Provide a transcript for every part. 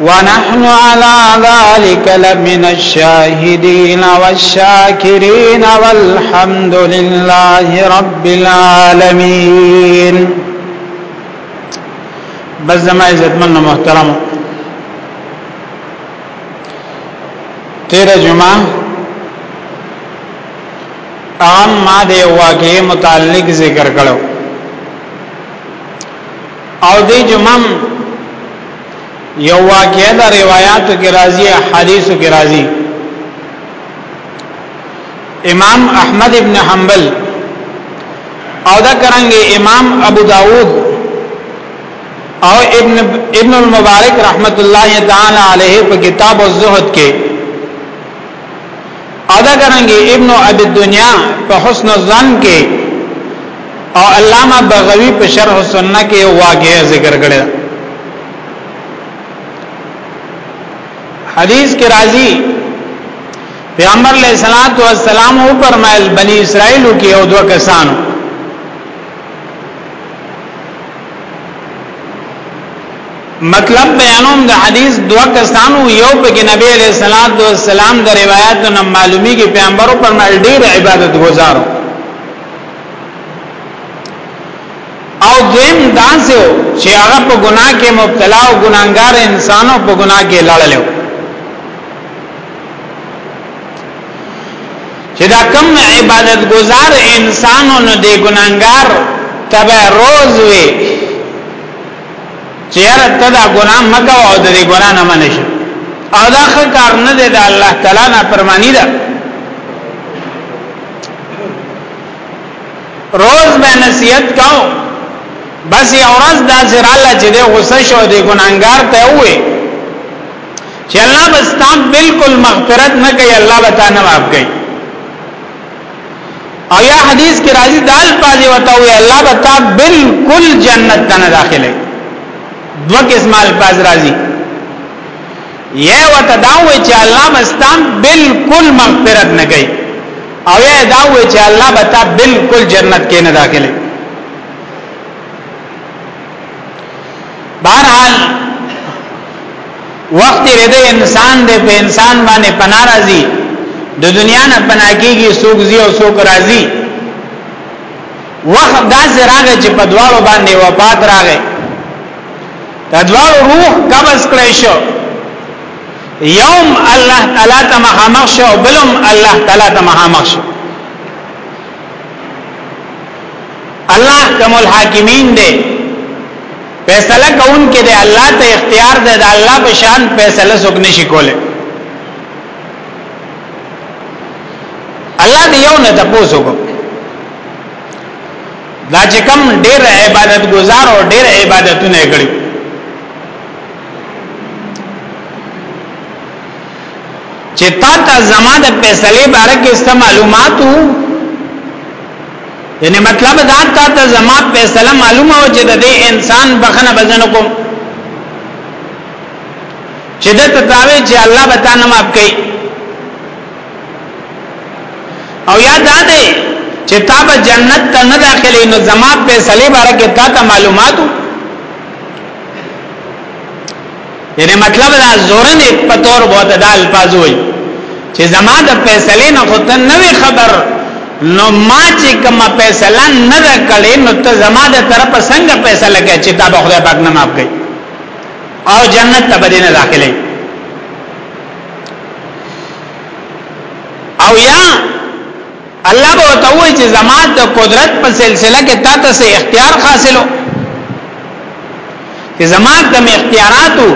ونحن على ذلك لمن الشاهدين والشاكرين والحمد لله رب العالمين بس زما عزتمن او محترم تیرا جمعه عام ما د واقعې متعلق ذکر کړو او دې جمم یو واقعه د روایتو کې راځي حدیثو کې راځي امام احمد ابن حنبل او دا کرانګي امام ابو داود او ابن ابن المبارک رحمت الله تعالی علیه په کتاب الزهد کې او دا کرنګي ابن ابي الدنيا په حسن الظن کې او علامه بغوی په شرح السنه کې واقعي ذکر کړی حدیث کې راځي پیغمبر علیہ الصلوۃ والسلام او فرمایل بنی اسرائیل کې او دوه کسانو مطلب بیانوم د حدیث دوه کسانو یو پکې نبی علیہ الصلات والسلام د روایت نه معلومی کې پیغمبرو پر مل ډیر عبادت گزارو او دویم داسو چې هغه په ګناه کې مبتلا او ګناګار انسانو په ګناه کې لړلو چې دا کم عبادت گزار انسانو نه دی ګناګار تبه روز وی چې یاره ته دا ګناه مکه او د دې ګناه نه منې شي او دا ښه کار نه دی د الله تعالی نه پرمانی ده روز به نصیحت کاو بس یو ورځ دا زراله چې د غصه شو د ګناګار ته وې چې الله بس تام بالکل مغفرت نه کوي الله به تا نه معاف کوي او یا حدیث کې راځي د الفاظ وته وي الله به تا بالکل جنت ته نه داخله دو قسم الفاظ راځي یا وته دا وي چې الله مستان بالکل مغفرت نه کوي او یا دا وي چې الله به تا بالکل جنت کې نه داخله بهرحال وخت رده انسان دې په انسان باندې پنا راځي د دنیا نه پنا کیږي سوق زی او سوق راځي وخت دا زراغه چې په دواړو باندې وفات راغې د دواړو روح قبض کړی شو یوم الله تعالی ته مخامخ شو بلم الله تعالی ته مخامخ شو الله احکم الحاکمین دی فیصله کون کې دی الله ته اختیار دی د الله په شان فیصله څوک نشي کوله الله دې یو نه تاسو کو دا چې کم ډېر عبادت گزار او ډېر عبادتونه کړی چې تا ته زما د فیصله باره کې ست معلوماتو یعنی مطلب دا تا ته زما فیصله معلومه و چې د دې انسان بخنه بزن کوم چې د تداوی چې الله به تانه معاف کړي او یاد ده چې تا به جنت ته نه داخلي نو زما فیصله باره کې تا ته معلوماتو یعنی مطلب دا زورن په تور بوته د الفاظ وای چې زما د فیصلې نه خو ته نه خبر نو ما چې کوم فیصله نه کړې نو ته زما د طرف څنګه فیصله کوي چې دا به خدای پاک نه معاف کوي او جنت ته بدینه داخلي او یا الله به ورته وایي چې زما د قدرت په سلسله کې تا ته څه اختیار حاصلو چې زما د اختیاراتو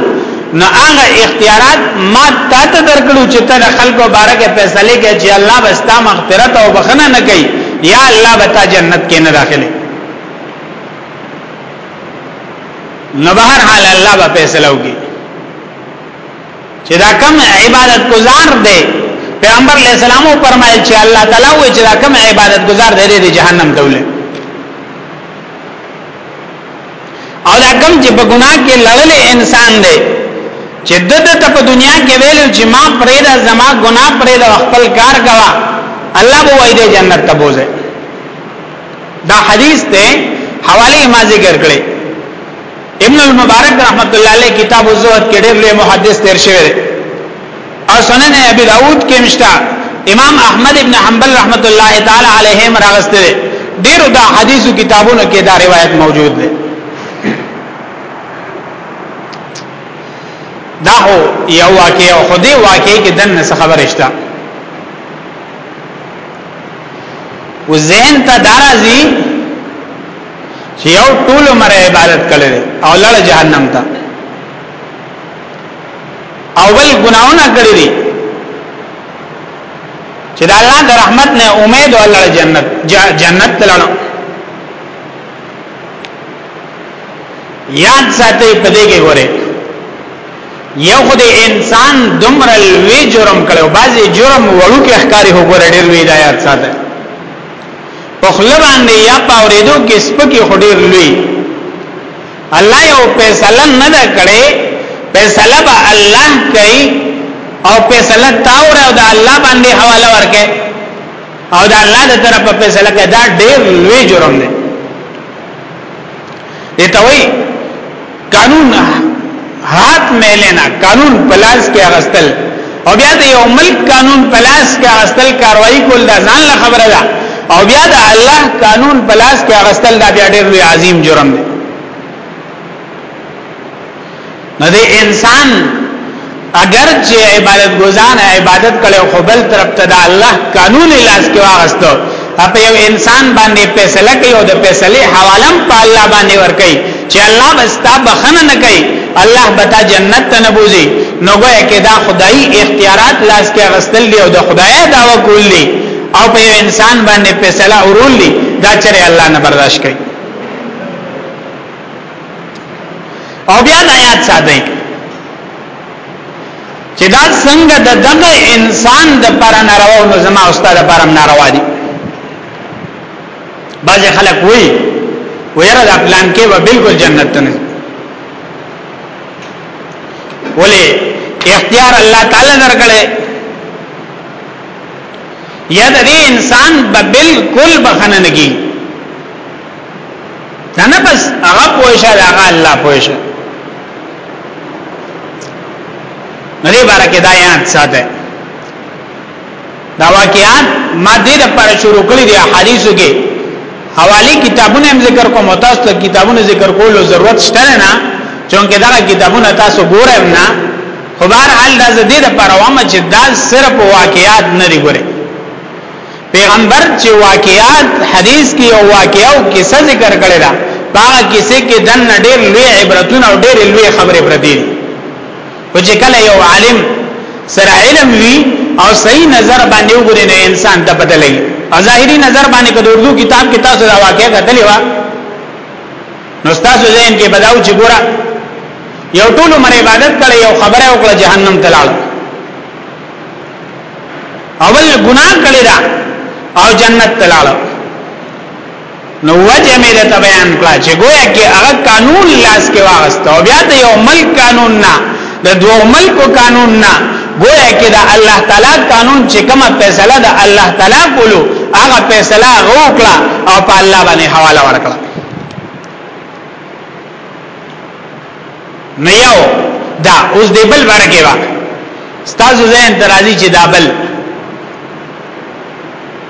نو هغه اختیارات ما تا ته درکړو چې ته د خلکو باره کې فیصله کې چې الله بستا مغفرت او بخنه نه کوي یا الله بتا جنت کې نه داخله نو بهر حال الله به فیصله وکړي چې دا کوم عبادت گزار دی پیغمبر علیہ السلام فرمایل چې الله تعالی وې چې دا کوم عبادت گزار دی د جهنم دوله او دا کوم چې په ګناه کې لړل انسان دی چې د دې ته په دنیا کې ویل چې ما پرې دا زما ګناه پرې دا خپل کار کوا الله به وایي د جنت ته بوزه دا حدیث ته حواله ما ذکر کړی ابن المبارک رحمت الله علیه کتاب الزهد کې ډېر لوی محدث تیر شوی دی او سنن ابي داود کې مشتا امام احمد ابن حنبل رحمت الله تعالی علیه راغسته دی ډېر دا حدیثو کتابونو کې دا روایت موجود دی دا هو یو واقعي او خدي واقعي کې دنه څه خبره شته وزین ته دارازي چې یو ټول عمر عبادت کړي او لړ جهنم ته اول ګناونه کړی دي چې د الله د رحمت نه امید او الله جنت جنت تللو یاد ساتي په دې کې ګوره یو خو د انسان دومره لوی جرم کړو بعضی جرم وړو کې ښکاری هو ګوره ډیر وی دا یاد ساتي په خله باندې یا پاوریدو کې سپکی خډیر لوی الله یو فیصله نه ده کړې فیصله به الله کوي او فیصله تاور او د الله باندې حواله ورکې او د الله د طرفه فیصله کې دا ډېر لوی جرم دی دته وای قانون هات میلینا قانون پلاس کې اغستل او بیا د یو ملک قانون پلاس کې اغستل کاروایی کول دا ځان له خبره ده او بیا د الله قانون پلاس کې اغستل دا بیا ډېر لوی عظیم جرم دی نو د انسان اگر چې عبادت گزان عبادت کړي خو بل طرف ته د الله قانون لاس کې واغستو په یو انسان باندې فیصله کوي او د فیصله حواله په الله باندې ور کوي چې الله بستا بخنه نه کوي الله بتا جنت ته نبوزي نو ګویا کې دا خدایي اختیارات لاس کې غستل دي او د خدای داوا کول دي او په انسان باندې فیصله اورول دي دا چې الله نه برداشت کوي او بیا دا یاد ساتئ چې دا څنګه د دغه انسان د پر ناروا نو زما او ستاسو پر ناروا دي بعض خلک وایي ویره دا پلان کې و بالکل جنت ته نه ولې اختیار الله تعالی درکړي یا د انسان به بالکل بخنه نگی نه نه بس هغه پوښه دا هغه الله پوښه نری بارکه دا یاد ساته دا واقعات ما دې د پر شروع کړی دی حدیثو کې حوالی کتابونه هم ذکر کوم تاسو ته کتابونه ذکر کولو ضرورت شته نه چونکه دا کتابونه تاسو ګورئ نه خو بهر حال دا زه دې د پر وامه چې دا صرف واقعات نه دی ګورئ پیغمبر چې واقعات حدیث کې او واقعو کې څه ذکر کړی دا هغه کیسه کې دن ډېر لوی عبرتونه او ډېر لوی خبرې پردي او چې کله یو عالم سره علم وی او صحیح نظر باندې وګوري نه انسان ته بدلې او ظاهري نظر باندې کله اردو کتاب کې تاسو دا واقعې غتلې و نو تاسو ځین کې بداو چې ګوره یو ټول مر عبادت کړي یو خبره وکړه جهنم تلاړ اول ګناه کړی دا او جنت تلاله نو وجه مې ته بیان کړه چې ګویا کې هغه قانون لاس کې واغسته او بیا ته یو ملک قانون نه د دوه ملکو قانون نه ګویا کې د الله تعالی قانون چې کومه فیصله د الله تعالی کولو هغه فیصله غوکړه او په الله باندې حواله ورکړه نو یو دا اوس دی بل ورکه وا ستاسو ذهن ترازی چې دا بل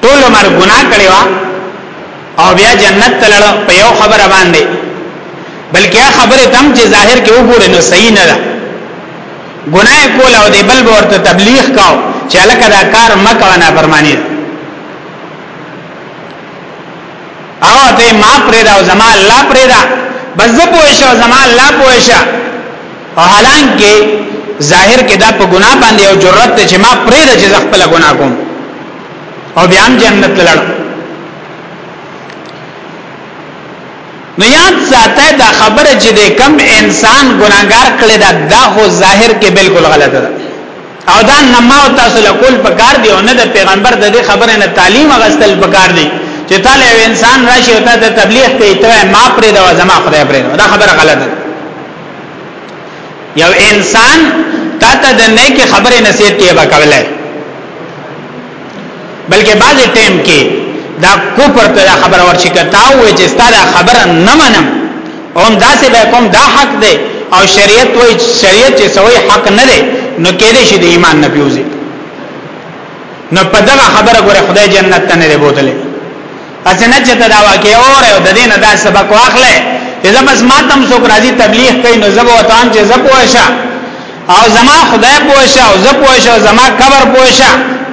ټول عمر ګناه کړی وا او بیا جنت تلل په یو خبره باندې بلکې خبره تم چې ظاهر کې وګوره نو صحیح نه ده ګناه کول او دی بل ورته تبلیغ کاو چې الکه دا کار مکه نه فرمانی ده او ته ما پرې دا زما الله پرې دا بس زه پوه شو زما الله پوه شو او حالانکه ظاهر کې دا په ګناه باندې او جرأت ته چې ما پرې د چې خپل ګناه کوم او بیا هم جنت لړ نو یاد ساته دا خبره چې د کم انسان ګناګار کړي دا دا خو ظاهر کې بالکل غلطه ده او دا نه ما او تاسو له کول پکار دی او نه د پیغمبر د دې خبره نه تعلیم غستل پکار دی چې تعالی یو انسان راشي او ته تبلیغ کوي ته ما پرې دا زما خدای پرې دا خبره غلطه ده یو انسان تا ته د نیکی خبره نصیحت کې وکولای بلکې بعضی ټیم کې دا کوپر ته خبر ورشي کته او چې ستاره خبره نه منم اوم داسې به کوم دا حق دی او شریعت وای شریعت چې سوی حق نه دی نو کې دې شي د ایمان نه پیوزي نو په دغه خبره ګوره خدای جنت ته نه بوتلې پس نه چې دا واقع اوره او د دې نه دا سبق واخلې اذا بس ما تم سو راځي تبلیغ کوي نو زبو وطن چې زب وشه او زما خدای پوښه او زب پوښه او زما قبر پوښه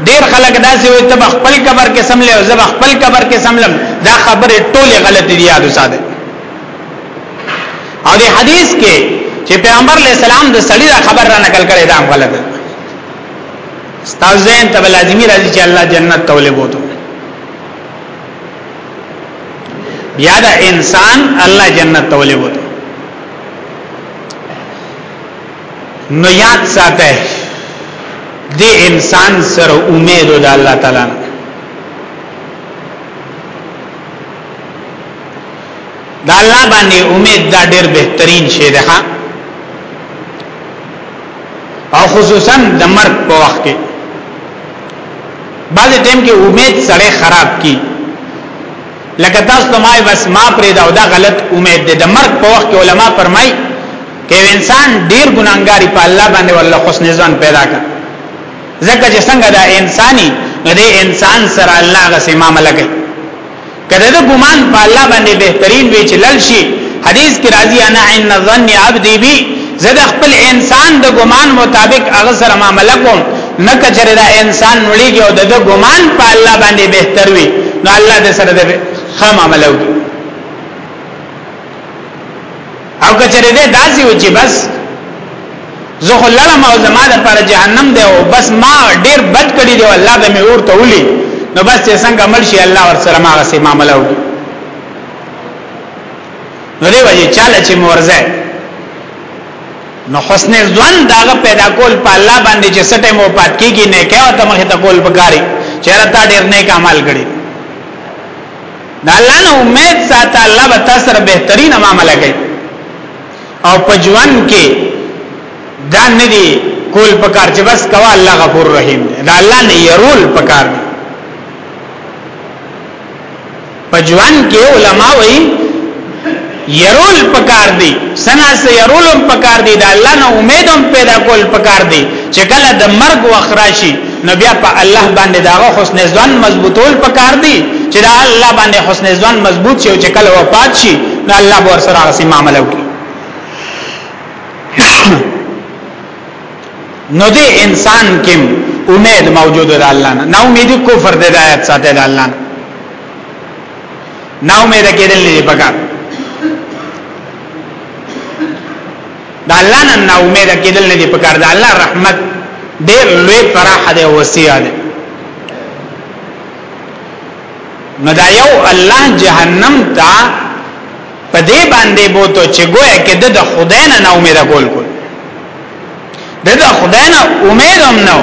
ډیر خلک داسې وي ته خپل قبر کې سملې او زب خپل قبر کې سملم دا خبره ټوله غلطه دی یاد وساته او دی حدیث کې چې پیغمبر علی السلام د سړی دا خبر را نقل کړي دا غلطه استاذین تبل لازمی راځي چې الله جنت تولې بوته بیا دا انسان الله جنت ته ولې وته نو یاد ساته د انسان سره امید د الله تعالی دا الله باندې امید دا ډېر بهترین شی ده او خصوصا د مرګ په وخت کې بعض ټیم کې امید سړی خراب کی لکه تاسو ته ما بس ما پرې دا دا غلط امید ده د مرګ په وخت کې علما فرمای کې انسان ډیر ګناګاری په الله باندې والله حسن ځان پیدا کړ ځکه چې څنګه دا انساني دې انسان سره الله غسه معاملې کوي کله د ګمان په الله باندې بهترین وی چې لل شي حدیث کې راځي انا ان ظن عبدي بي زه د خپل انسان د ګمان مطابق هغه سره معاملې کوم نه کچره دا انسان نړیږي او د ګمان په الله باندې بهتر وي نو الله دې سره د ښه معاملې وکړي او کچره ده داسې و چې بس زه خو لړم او زما د پر جهنم دی او بس ما ډیر بد کړی دی الله به مې ورته ولي نو بس چې څنګه عمل شي الله ور سره ما غسه معاملې وکړي نو دی وایي چاله چې مورزه نو حسن ځوان داغه پیدا کول په الله باندې چې سټه مو پات کیږي نه کېو ته مخه ته کول پکاري چیرې تا ډیر نه کمال کړی دا الله نه امید ساته الله به تاسو سره بهترین معاملې کوي او پجوان کې دا نه دی کول پکار چې بس کوا الله غفور رحیم دی دا الله نه يرول پکار دی پجوان کې علما وایي يرول پکار دی سنا سه يرولم پکار دی دا الله نه امیدم پیدا کول پکار دی چې کله د مرګ وخت راشي نو بیا په الله باندې دا حسن ځوان مضبوطول پکار دی چې دا الله باندې حسن ځوان مضبوط شي چې کله وفات شي نو الله به سره هغه معاملې وکړي نو دې انسان کې امید موجود ده الله نه نو امید کفر ده آیات ساته ده الله نه نا امید کېدل نه پکار دا الله نه نا امید کېدل نه پکار دا الله رحمت ډېر لوی فراح دی وسیع دی نو دا یو الله جهنم ته په دې باندې بوته چې ګویا کې د خدای نه نا امید کول کول د خدای نه امید هم نو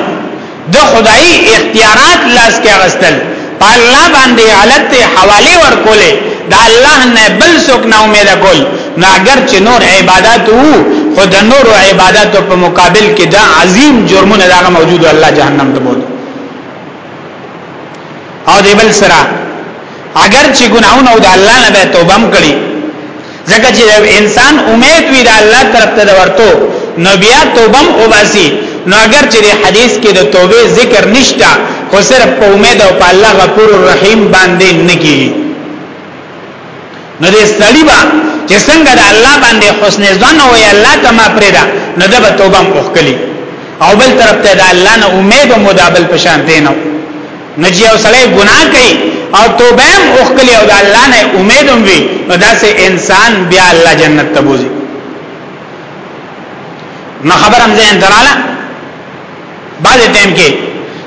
د خدای اختیارات لاس کې اغستل په الله باندې حالت حواله ورکولې د الله نه بل څوک نه امید کول نو اگر چې نور عبادت وو خو د نور عبادت په مقابل کې دا عظیم جرمونه دا موجود الله جهنم ته بوت او دی بل سره اگر چې ګناونه او د الله نه به توبه کړي ځکه چې انسان امید وی د الله طرف ته ورته نو بیا توبه او باسي نو اگر چې حدیث کې د توبې ذکر نشتا خو صرف په امید او په الله غفور الرحیم باندې نگی نو دې ستړي با چې څنګه د الله باندې حسن ظن او الله ته ما پرېدا نو د توبه مخکلي او بل طرف ته د الله نه امید او مدابل پشان دینو نو چې یو سړی ګناه کوي او توبه هم وکړي او د الله نه امید هم وي نو داسې انسان بیا الله جنت ته بوزي نو خبر هم ځین دراله بعد ټیم کې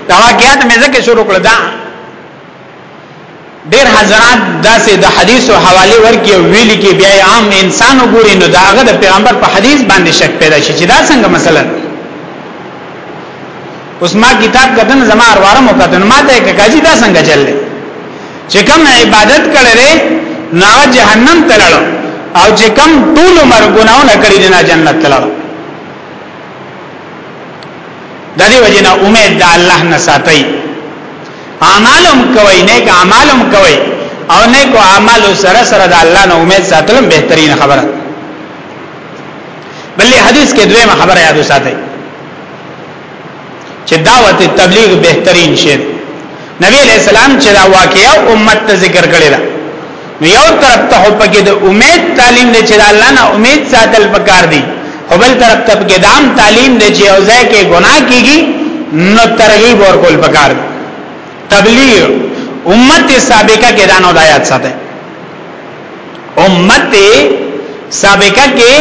دا واقعیت مې ځکه شروع کړل دا ډیر حضرات داسې د حدیثو حواله ورکی او ویل کی بیا عام انسان وګوري نو دا هغه د پیغمبر په حدیث باندې شک پیدا شي چې دا څنګه مثلا اوس ما کتاب کتن زما ارواره مو کتن ما ته کاجی دا څنګه چل چې کوم عبادت کړي نه جهنم تللو او چې کوم ټول عمر ګناونه کړی نه جنت تللو د دې وجنه امید د الله نه ساتي اعمالم کوي نیک اعمالم کوي او نیک اعمال سره سره د الله نه امید ساتلم بهترین خبره بلې حدیث کې دویمه خبره یاد وساتئ چې دعوت تبلیغ بهترین شی نبی علیہ السلام چې دا واقعیا امت ته ذکر کړی دا نو یو طرف ته په کې د امید تعلیم دی چې الله نه امید ساتل پکار دی او بل طرف ته په کې دام تعلیم دی چې اوځه کې ګناه کیږي نو ترغیب ور کول پکار دی تبلیغ امت سابقہ کې دانو دایات ساته امت سابقہ کې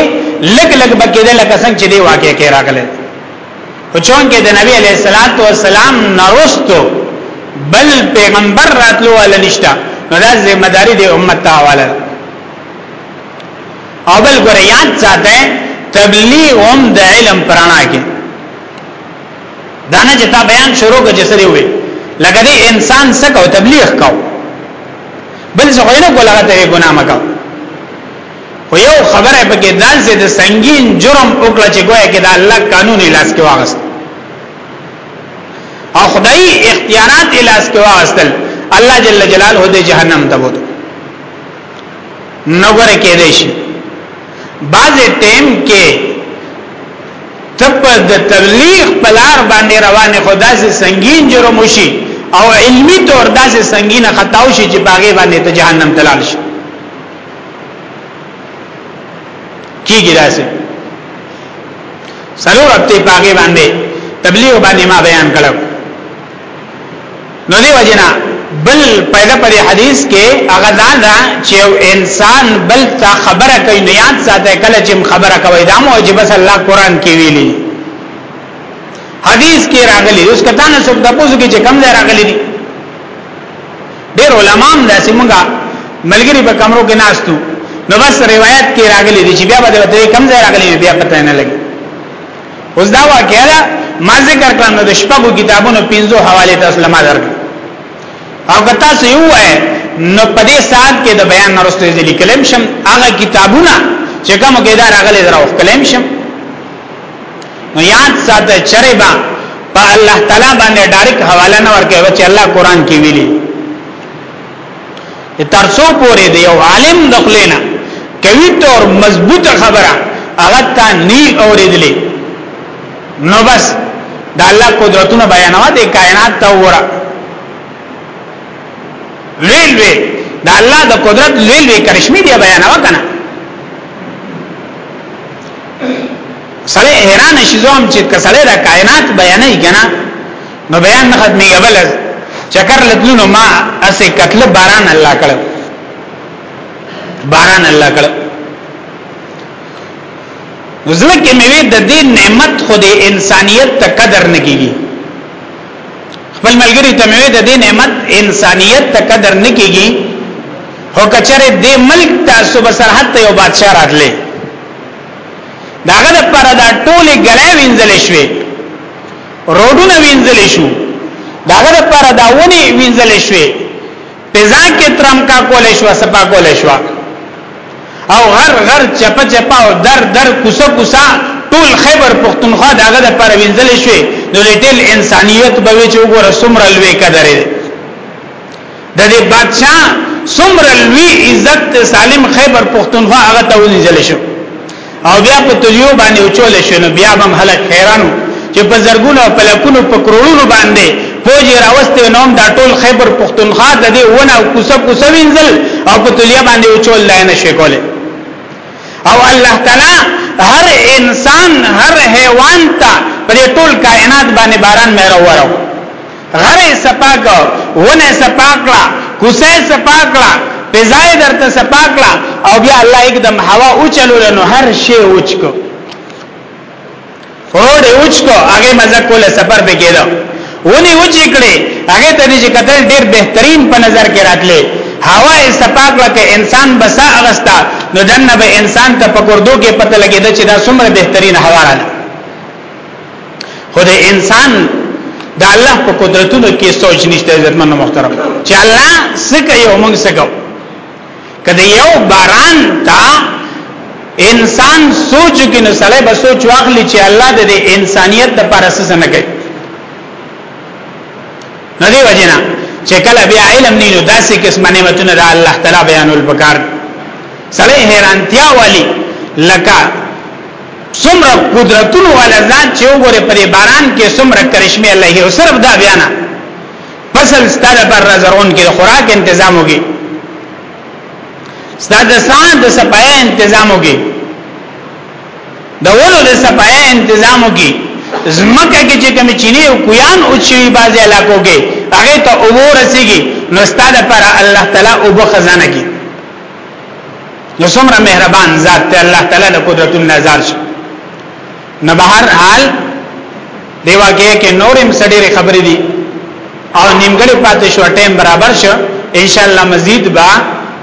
لګ لګ بکې ده لکه څنګه چې دی واقع کې راغله خو چون کې د نبی علیه الصلاۃ والسلام نرستو بل پیغمبر راتلو ول نشتا نو دا ذمہ داری د امت ته حواله او بل ګور یاد ساته تبلیغ هم د علم پرانا کې دانه چې تا بیان شروع کې جسري وي لکه دې انسان سکه تبلیغ کاو بل څه غوینه کوله ته ګناه مکاو خو یو خبره پکې دال سي د سنگین جرم وکړه چې ګویا کې د الله قانون لاس کې واغست او خدای اختیارات لاس کې واغستل الله جل جلاله د جهنم ته بوت نوګر کې دی شي بعض ټیم کې تب د تبلیغ پلار باندې روانه خدا سي سنگین جرم وشي او علمی طور داسې سنگینه خطاو شي چې باغې باندې ته جهنم تلل شي کیږي داسې سلور هفته پاګې باندې تبلیغ باندې ما بیان کړو نو دی وجنا بل پیدا پر حدیث کې هغه دا ده چې انسان بل تا خبره کوي نه یاد ساته کله چې خبره کوي دا مو چې بس الله قران کې ویلي حدیث کې راغلي اوس کته نه څوک د پوزو کې چې کم ځای راغلي دي ډېر علما هم داسې مونږه ملګری په کمرو کې ناشتو نو بس روایت کې راغلي دي چې بیا به د کم ځای راغلي بیا پته نه لګي اوس دا واقعیا دا ما ذکر کړم نو د شپږو کتابونو پنځو حواله تاسو لمه درک او که تاسو یو وای نو په دې سات کې د بیان نرسته دې لیکلم شم هغه کتابونه چې کوم کې دا راغلي دراو کلم شم نو یاد ساته چرې با په الله تعالی باندې ډایرک حواله نه ورکوي چې الله قران کې ویلي ترسو پورې دی یو عالم دخلینا کوي تور مضبوطه خبره هغه ته نی اوریدلې نو بس د الله قدرتونه بیانوا د کائنات ته وره لیل وی د الله د قدرت لیل وی کرشمه دی بیانوا کنه سړی حیران شي زوم چې کسړی د کائنات بیانې کنا نو بیان نه ختمي غبل چکر لتلونو ما اسه قتل باران الله کړ باران الله کړ زړه کې مې د دې نعمت خو د انسانيت ته قدر نه کیږي خپل ملګری ته مې د دې نعمت انسانيت ته قدر نه کیږي هو کچره دې ملک ته صبح سرحد ته یو بادشاہ راتلې داغه د پر دا ټوله غلې وینځل شوې روډونه وینځل شو داغه د پر دا ونی وینځل شوې پزا کې ترم کا کول شو سپا کول شو او غر غر چپا چپا او در در کوسه کوسه ټول خیبر پختونخوا داغه د پر وینځل شوې نو ټول انسانيت به چې وګوره سمره لوي کدرې د دې بادشاہ څومره لوی عزت سالم خیبر پښتونخوا هغه ته ونیول شو او بیا په تلیو باندې اوچول شو نو بیا هم هلک حیرانو چې په زرګونو په لکونو په کروڑونو باندې فوج راوسته نوم دا ټول خیبر پښتونخوا د دې ونه کوسه کوسه وینځل او په تلیه باندې اوچول لای نه شي کوله او الله تعالی هر انسان هر حیوان ته په ټول کائنات باندې باران مې راوړو غره سپا کو ونه سپا کړه کوسه سپا کړه پزای درته سپا کړه او بیا الله एकदम هوا او چلول نو هر شی اوچ کو روډ اوچ کو هغه مزه کوله سفر به کېدو ونی اوچ کړي هغه ته دې کتل ډیر بهترین په نظر کې راتلې هوا یې سپا کړه ته انسان بسا اغستا نو دنه به انسان ته پکوردو کې پته لګیدا چې دا څومره بهترین هوا راځي خو د انسان د الله په قدرتونو کې سوچ نشته عزتمن محترم چې الله سکه یو موږ سکه کله یو باران تا انسان سوچ کې نو سړی به سوچ واخلي چې الله د انسانيت د پر اساس نه کوي نه دی وجنا چې کله بیا علم نه نو داسې قسم نعمتونه د الله تعالی بیانول پکار سړی حیرانتیا والی لکه څومره قدرتونو والا ذات چې وګوره پر باران کې څومره کرشمه الله یو صرف دا بیان فصل ستاره پر رزرون کې خوراک تنظیم وکي ستاسو سان د سپای تنظیم وکي د ولو د سپای تنظیم وکي زمکه کې چې کوم چینه او کویان او چی بازي علاقو کې هغه ته عبور رسیږي نو ستاسو پر الله تعالی او بخزانه کې نو څومره مهربان ذات ته الله تعالی د قدرت نظر شي نه بهر حال دی واقعي کې نورم سړي خبرې دي او نیمګړې پاتې شو ټیم برابر شو ان شاء الله مزید با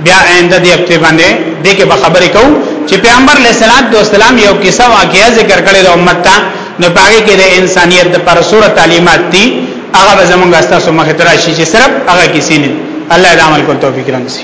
بیا آینده دی په باندې دغه به خبرې کوو چې پیغمبر علیه السلام د اسلام یو کیسه واقعیا ذکر کړې د امت ته نو پاره کې د انسانیت د پر سور تعلیمات دي هغه زمونږه ستاسو مخ ته راشي چې صرف هغه کیسې نه الله دې عمل کو توفیق رانسي